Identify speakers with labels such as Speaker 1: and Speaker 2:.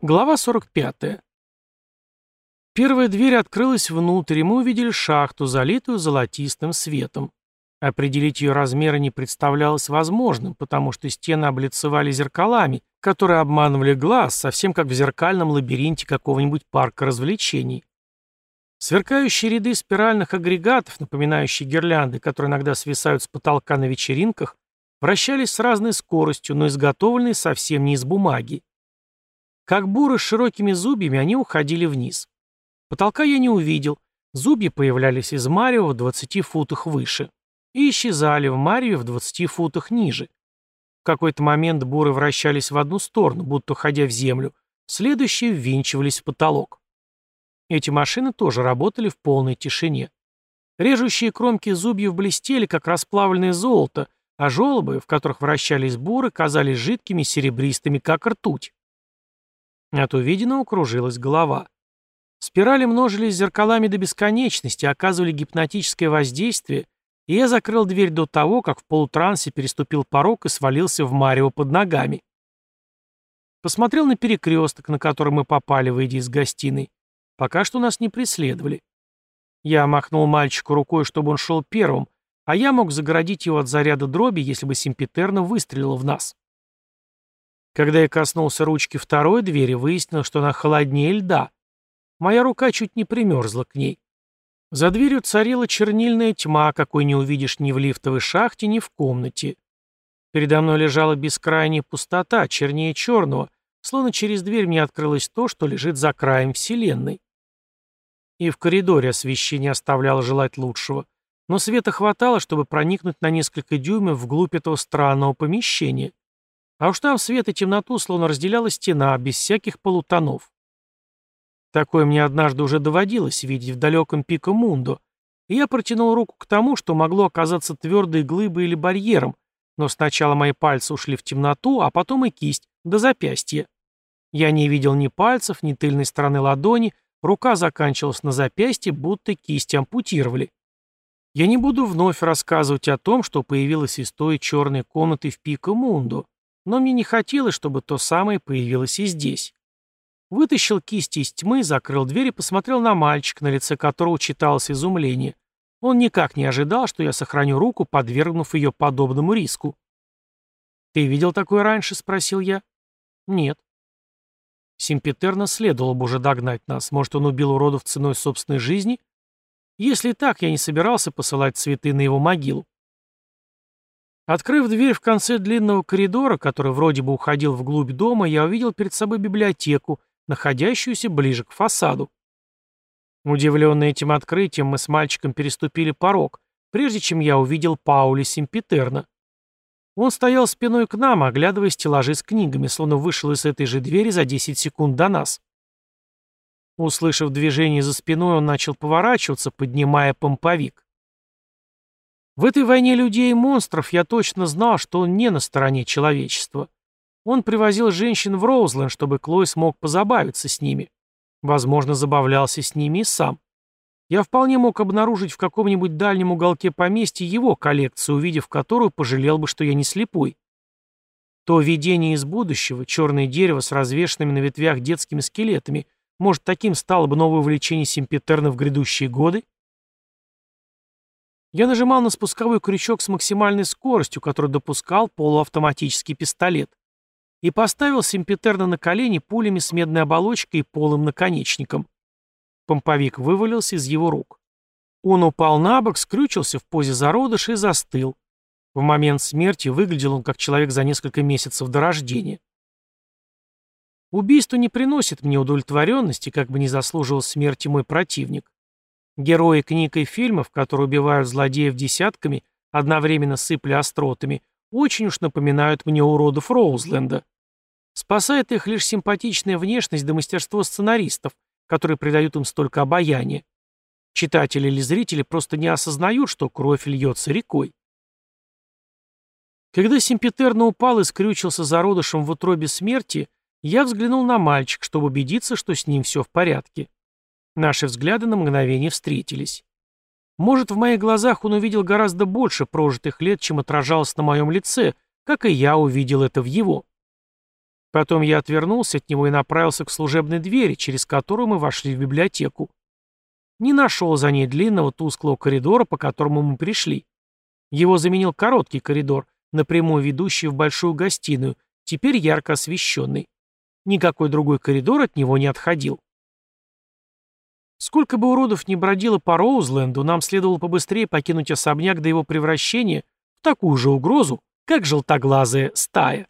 Speaker 1: Глава 45. Первая дверь открылась внутрь, и мы увидели шахту, залитую золотистым светом. Определить ее размеры не представлялось возможным, потому что стены облицевали зеркалами, которые обманывали глаз, совсем как в зеркальном лабиринте какого-нибудь парка развлечений. Сверкающие ряды спиральных агрегатов, напоминающие гирлянды, которые иногда свисают с потолка на вечеринках, вращались с разной скоростью, но изготовленные совсем не из бумаги. Как буры с широкими зубьями, они уходили вниз. Потолка я не увидел. Зубья появлялись из марева в 20 футах выше. И исчезали в мареве в 20 футах ниже. В какой-то момент буры вращались в одну сторону, будто ходя в землю. Следующие ввинчивались в потолок. Эти машины тоже работали в полной тишине. Режущие кромки зубьев блестели, как расплавленное золото, а желобы, в которых вращались буры, казались жидкими серебристыми, как ртуть. От увиденного кружилась голова. Спирали множились зеркалами до бесконечности, оказывали гипнотическое воздействие, и я закрыл дверь до того, как в полутрансе переступил порог и свалился в марево под ногами. Посмотрел на перекресток, на который мы попали, выйдя из гостиной. Пока что нас не преследовали. Я махнул мальчику рукой, чтобы он шел первым, а я мог загородить его от заряда дроби, если бы Симпетерна выстрелила в нас. Когда я коснулся ручки второй двери, выяснилось, что она холоднее льда. Моя рука чуть не примерзла к ней. За дверью царила чернильная тьма, какой не увидишь ни в лифтовой шахте, ни в комнате. Передо мной лежала бескрайняя пустота, чернее черного, словно через дверь мне открылось то, что лежит за краем Вселенной. И в коридоре освещение оставляло желать лучшего, но света хватало, чтобы проникнуть на несколько дюймов вглубь этого странного помещения. А уж там свет и темноту словно разделяла стена, без всяких полутонов. Такое мне однажды уже доводилось видеть в далеком пико Мундо, и я протянул руку к тому, что могло оказаться твердой глыбой или барьером, но сначала мои пальцы ушли в темноту, а потом и кисть, до запястья. Я не видел ни пальцев, ни тыльной стороны ладони, рука заканчивалась на запястье, будто кисть ампутировали. Я не буду вновь рассказывать о том, что появилось из той черной комнаты в Пико Мундо. Но мне не хотелось, чтобы то самое появилось и здесь. Вытащил кисти из тьмы, закрыл дверь и посмотрел на мальчика, на лице которого читалось изумление. Он никак не ожидал, что я сохраню руку, подвергнув ее подобному риску. «Ты видел такое раньше?» — спросил я. «Нет». Симпетерно следовало бы уже догнать нас. Может, он убил уродов ценой собственной жизни? Если так, я не собирался посылать цветы на его могилу. Открыв дверь в конце длинного коридора, который вроде бы уходил вглубь дома, я увидел перед собой библиотеку, находящуюся ближе к фасаду. Удивленные этим открытием, мы с мальчиком переступили порог, прежде чем я увидел Паули Симпетерна. Он стоял спиной к нам, оглядывая стеллажи с книгами, словно вышел из этой же двери за 10 секунд до нас. Услышав движение за спиной, он начал поворачиваться, поднимая помповик. В этой войне людей и монстров я точно знал, что он не на стороне человечества. Он привозил женщин в Роузленд, чтобы Клой смог позабавиться с ними. Возможно, забавлялся с ними и сам. Я вполне мог обнаружить в каком-нибудь дальнем уголке поместья его коллекцию, увидев которую пожалел бы, что я не слепой. То видение из будущего, черное дерево с развешенными на ветвях детскими скелетами, может, таким стало бы новое увлечение Симпетерна в грядущие годы? Я нажимал на спусковой крючок с максимальной скоростью, которую допускал полуавтоматический пистолет, и поставил Симпетерна на колени пулями с медной оболочкой и полым наконечником. Помповик вывалился из его рук. Он упал на бок, скрючился в позе зародыша и застыл. В момент смерти выглядел он как человек за несколько месяцев до рождения. Убийство не приносит мне удовлетворенности, как бы не заслуживал смерти мой противник. Герои книг и фильмов, которые убивают злодеев десятками, одновременно сыпля остротами, очень уж напоминают мне уродов Роузленда. Спасает их лишь симпатичная внешность да мастерство сценаристов, которые придают им столько обаяния. Читатели или зрители просто не осознают, что кровь льется рекой. Когда Симпетерно упал и скрючился зародышем в утробе смерти, я взглянул на мальчик, чтобы убедиться, что с ним все в порядке. Наши взгляды на мгновение встретились. Может, в моих глазах он увидел гораздо больше прожитых лет, чем отражалось на моем лице, как и я увидел это в его. Потом я отвернулся от него и направился к служебной двери, через которую мы вошли в библиотеку. Не нашел за ней длинного тусклого коридора, по которому мы пришли. Его заменил короткий коридор, напрямую ведущий в большую гостиную, теперь ярко освещенный. Никакой другой коридор от него не отходил. Сколько бы уродов ни бродило по Роузленду, нам следовало побыстрее покинуть особняк до его превращения в такую же угрозу, как желтоглазая стая.